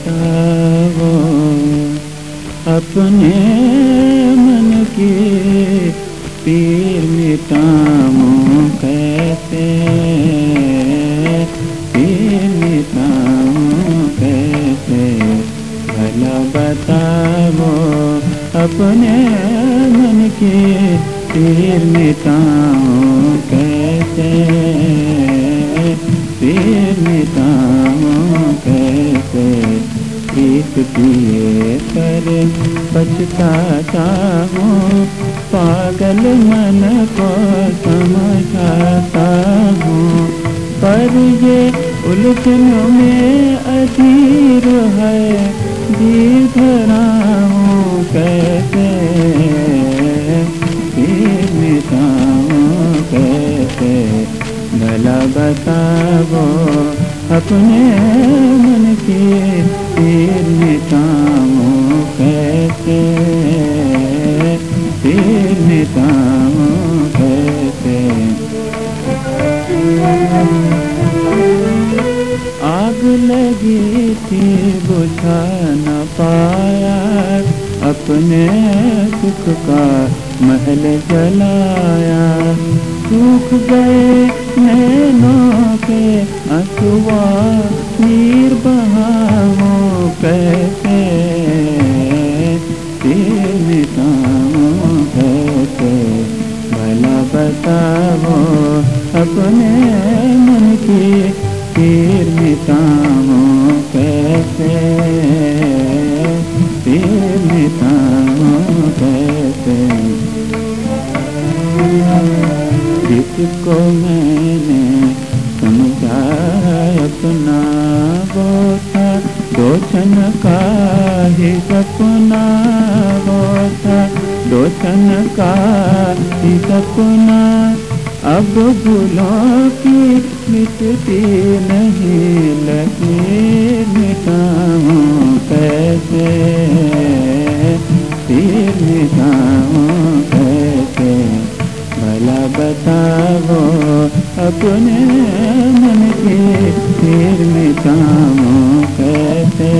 बताओ अपने मन की पीर मिटाऊं कैसे पीर मिटाऊं कैसे भला बताओ अपने मन की पीर मिटाऊं कैसे पीर कैसे एक पिए कर पछताता हूँ। पागल मन को समझाता हूँ। पर ये उलझन में अधीर है धरा हूँ कैसे मिटाऊँ कैसे भला बताओ अपने मन की फिर मिटाऊँ कैसे फिर मिटाऊँ कैसे आग लगी थी, बुझा न पाया। अपने सुख का महल जलाया। सूख गए नैनों के अथुआ तीर मिटाओ कैसे? तीर मिटाओ कैसे? जिसको मैंने समझा अपना वो था, दो क्षण का ही सपना वो था, दो क्षण का ही सपना अब भूलों की मिटती नहीं, लगी मिटाऊं कैसे फिर मिटाऊं कैसे भला बताओ अपने मन की, फिर मिटाऊं कैसे